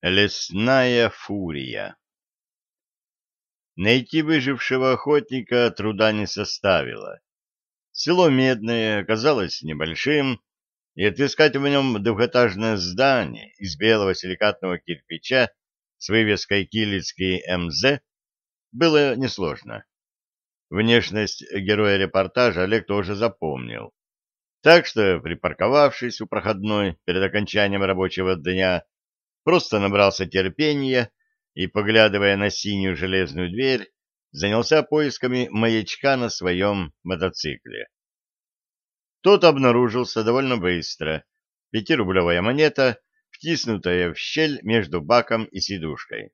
Лесная фурия Найти выжившего охотника труда не составило. Село Медное оказалось небольшим, и отыскать в нем двухэтажное здание из белого силикатного кирпича с вывеской «Килицкий МЗ» было несложно. Внешность героя репортажа Олег тоже запомнил. Так что, припарковавшись у проходной перед окончанием рабочего дня, просто набрался терпения и, поглядывая на синюю железную дверь, занялся поисками маячка на своем мотоцикле. Тот обнаружился довольно быстро. Пятирублевая монета, втиснутая в щель между баком и сидушкой.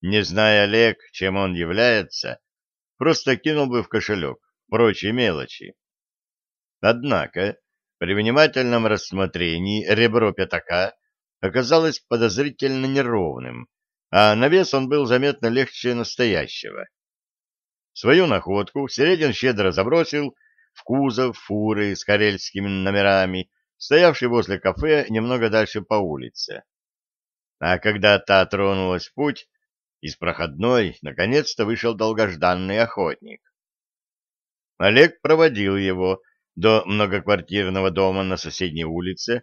Не зная Олег, чем он является, просто кинул бы в кошелек прочие мелочи. Однако, при внимательном рассмотрении ребро пятака оказалось подозрительно неровным, а на вес он был заметно легче настоящего. Свою находку Середин щедро забросил в кузов фуры с карельскими номерами, стоявшей возле кафе немного дальше по улице. А когда та тронулась в путь, из проходной наконец-то вышел долгожданный охотник. Олег проводил его до многоквартирного дома на соседней улице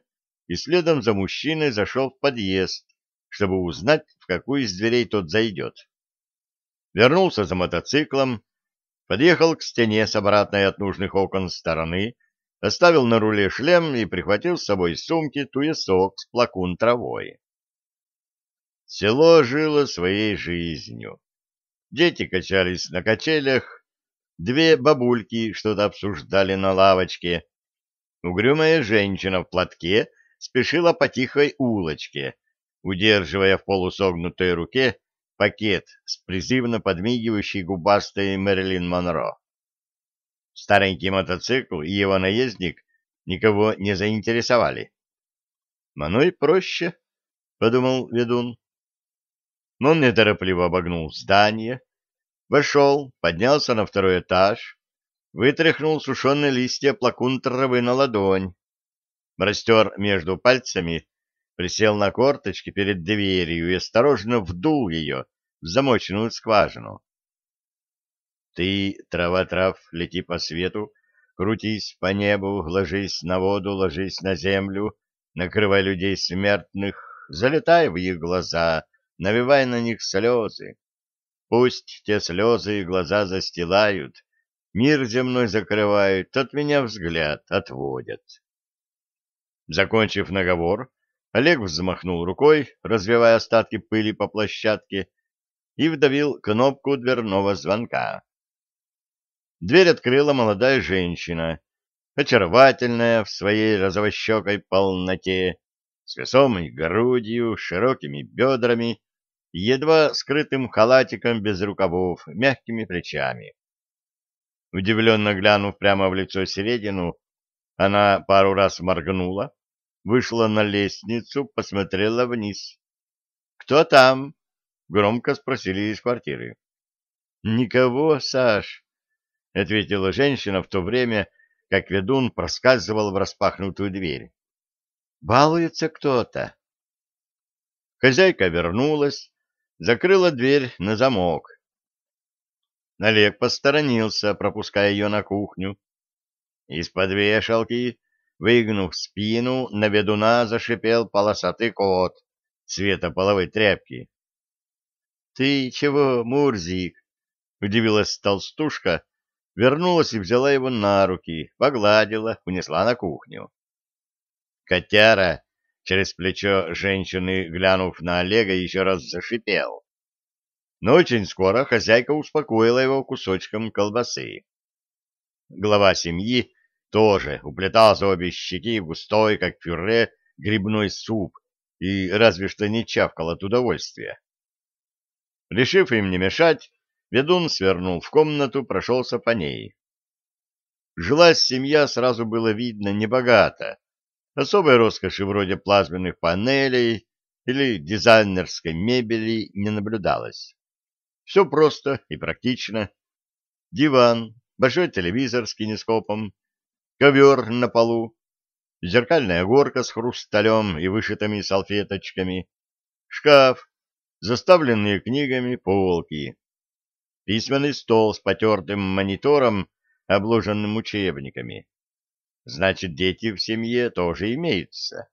и следом за мужчиной зашел в подъезд, чтобы узнать, в какую из дверей тот зайдет. Вернулся за мотоциклом, подъехал к стене с обратной от нужных окон стороны, оставил на руле шлем и прихватил с собой из сумки туесок с плакун травой. Село жило своей жизнью. Дети качались на качелях, Две бабульки что-то обсуждали на лавочке. Угрюмая женщина в платке спешила по тихой улочке, удерживая в полусогнутой руке пакет с призывно подмигивающей губастой Мэрилин Монро. Старенький мотоцикл и его наездник никого не заинтересовали. «Оно и проще», — подумал ведун. Но он неторопливо обогнул здание, Вошел, поднялся на второй этаж, вытряхнул сушеные листья плакун травы на ладонь, растер между пальцами, присел на корточки перед дверью и осторожно вдул ее в замоченную скважину. Ты, трава-трав, лети по свету, крутись по небу, ложись на воду, ложись на землю, накрывай людей смертных, залетай в их глаза, навевай на них слезы. Пусть те слезы и глаза застилают, мир земной закрывают, от меня взгляд отводят. Закончив наговор, Олег взмахнул рукой, развивая остатки пыли по площадке, и вдавил кнопку дверного звонка. Дверь открыла молодая женщина, очаровательная в своей розовощекой полноте, с весомой грудью, широкими бедрами едва скрытым халатиком без рукавов, мягкими плечами. Удивленно глянув прямо в лицо Середину, она пару раз моргнула, вышла на лестницу, посмотрела вниз. «Кто там?» — громко спросили из квартиры. «Никого, Саш», — ответила женщина в то время, как ведун проскальзывал в распахнутую дверь. «Балуется кто-то». Хозяйка вернулась, закрыла дверь на замок. Олег посторонился, пропуская ее на кухню. Из-под вешалки, выгнув спину, на ведуна зашипел полосатый кот цвета половой тряпки. — Ты чего, Мурзик? — удивилась толстушка, вернулась и взяла его на руки, погладила, унесла на кухню. Котяра через плечо женщины, глянув на Олега, еще раз зашипел. Но очень скоро хозяйка успокоила его кусочком колбасы. Глава семьи тоже уплетал за обе щеки густой, как пюре, грибной суп и разве что не чавкал от удовольствия. Решив им не мешать, ведун свернул в комнату, прошелся по ней. Жила семья, сразу было видно, небогато, Особой роскоши вроде плазменных панелей или дизайнерской мебели не наблюдалось. Все просто и практично. Диван, большой телевизор с кинескопом, ковер на полу, зеркальная горка с хрусталем и вышитыми салфеточками, шкаф, заставленные книгами полки, письменный стол с потертым монитором, обложенным учебниками. Значит, дети в семье тоже имеются.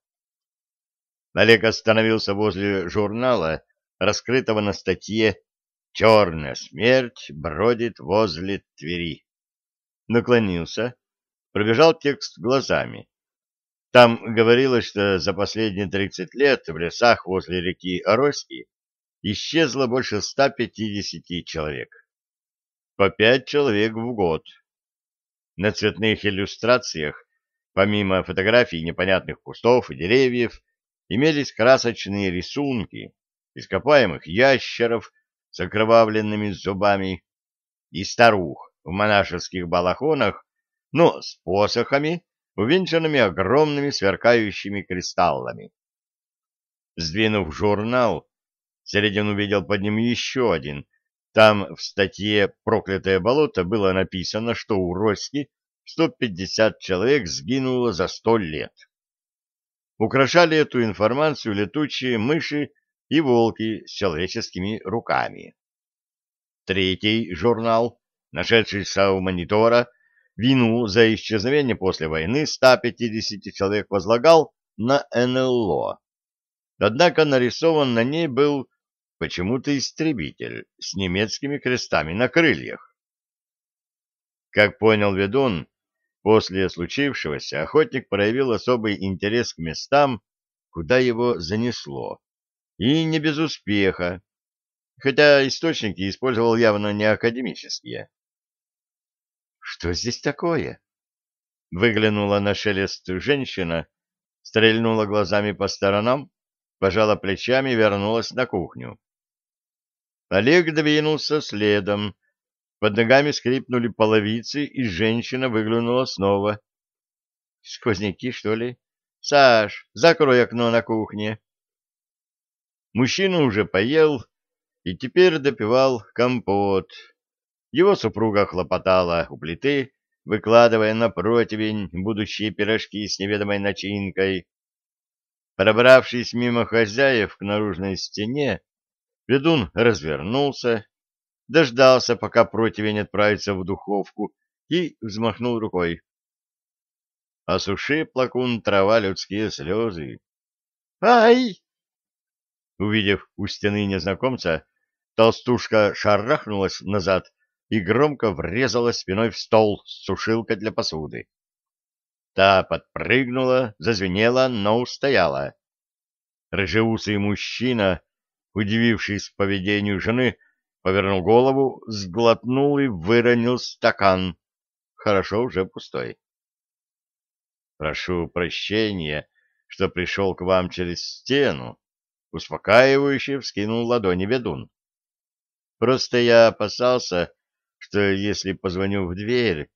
Олег остановился возле журнала, раскрытого на статье «Черная смерть бродит возле Твери». Наклонился, пробежал текст глазами. Там говорилось, что за последние 30 лет в лесах возле реки Ороськи исчезло больше 150 человек. По пять человек в год. На цветных иллюстрациях, помимо фотографий непонятных кустов и деревьев, имелись красочные рисунки ископаемых ящеров с окровавленными зубами и старух в монашеских балахонах, но с посохами увенчанными огромными сверкающими кристаллами. Сдвинув журнал, Середин увидел под ним еще один. Там в статье «Проклятое болото» было написано, что у Роськи 150 человек сгинуло за сто лет. Украшали эту информацию летучие мыши и волки с человеческими руками. Третий журнал, нашедшийся у монитора, Вину за исчезновение после войны 150 человек возлагал на НЛО. Однако нарисован на ней был почему-то истребитель с немецкими крестами на крыльях. Как понял ведун, после случившегося охотник проявил особый интерес к местам, куда его занесло, и не без успеха, хотя источники использовал явно не академические. Что здесь такое? Выглянула на шелест женщина, стрельнула глазами по сторонам, пожала плечами и вернулась на кухню. Олег двинулся следом. Под ногами скрипнули половицы, и женщина выглянула снова. Сквозняки, что ли? Саш, закрой окно на кухне. Мужчина уже поел и теперь допивал компот, его супруга хлопотала у плиты, выкладывая на противень будущие пирожки с неведомой начинкой. Пробравшись мимо хозяев к наружной стене, ведун развернулся, дождался, пока противень отправится в духовку, и взмахнул рукой. Осуши, плакун, трава, людские слезы. «Ай!» Увидев у стены незнакомца, толстушка шарахнулась назад и громко врезалась спиной в стол с сушилкой для посуды. Та подпрыгнула, зазвенела, но устояла. Рыжеусый мужчина, удивившись поведению жены, повернул голову, сглотнул и выронил стакан. Хорошо уже пустой. «Прошу прощения, что пришел к вам через стену», — успокаивающе вскинул ладони ведун. «Просто я опасался, что если позвоню в дверь,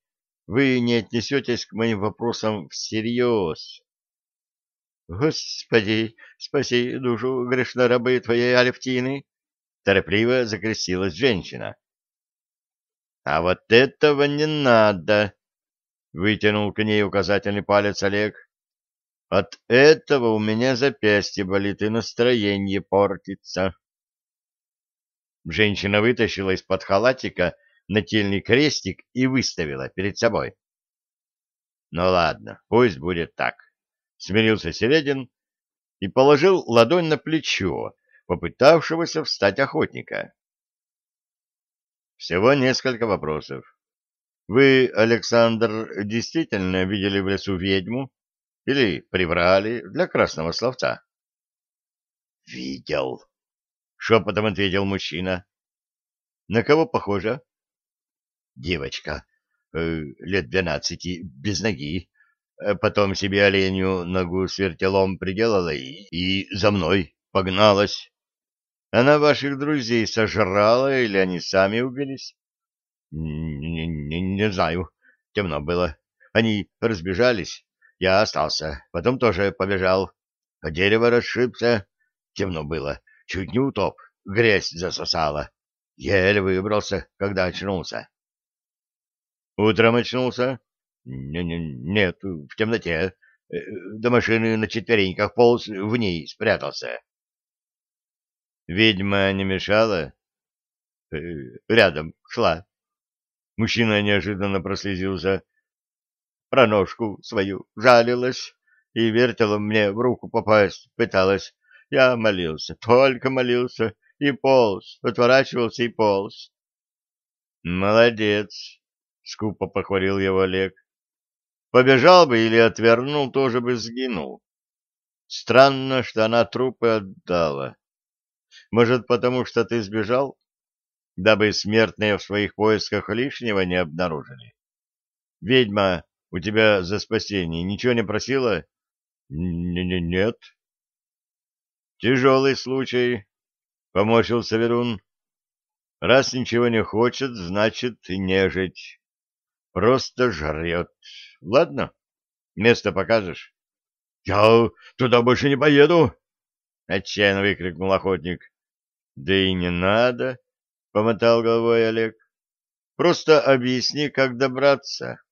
вы не отнесетесь к моим вопросам всерьез. Господи, спаси душу грешной рабы твоей Алевтины! Торопливо закрестилась женщина. А вот этого не надо! Вытянул к ней указательный палец Олег. От этого у меня запястье болит и настроение портится. Женщина вытащила из-под халатика нательный крестик и выставила перед собой. Ну ладно, пусть будет так. Смирился Середин и положил ладонь на плечо попытавшегося встать охотника. Всего несколько вопросов. Вы, Александр, действительно видели в лесу ведьму или приврали для красного словца? Видел, шепотом ответил мужчина. На кого похоже? Девочка, э, лет двенадцати, без ноги. Э, потом себе оленю ногу с вертелом приделала и, и за мной погналась. Она ваших друзей сожрала или они сами убились? Не, не, не знаю. Темно было. Они разбежались. Я остался. Потом тоже побежал. А дерево расшибся. Темно было. Чуть не утоп. Грязь засосала. Еле выбрался, когда очнулся. Утром очнулся? Не, не, нет, в темноте. Э, до машины на четвереньках полз, в ней спрятался. Ведьма не мешала? Э, рядом шла. Мужчина неожиданно прослезился. Про ножку свою жалилась и вертела мне в руку попасть пыталась. Я молился, только молился, и полз, отворачивался и полз. Молодец, скупо похвалил его Олег. Побежал бы или отвернул, тоже бы сгинул. Странно, что она трупы отдала. Может, потому что ты сбежал, дабы смертные в своих поисках лишнего не обнаружили? Ведьма у тебя за спасение ничего не просила? Н Нет. Тяжелый случай, — поморщился Верун. Раз ничего не хочет, значит, нежить. Просто жрет. Ладно, место покажешь? — Я туда больше не поеду! — отчаянно выкрикнул охотник. — Да и не надо, — помотал головой Олег. — Просто объясни, как добраться.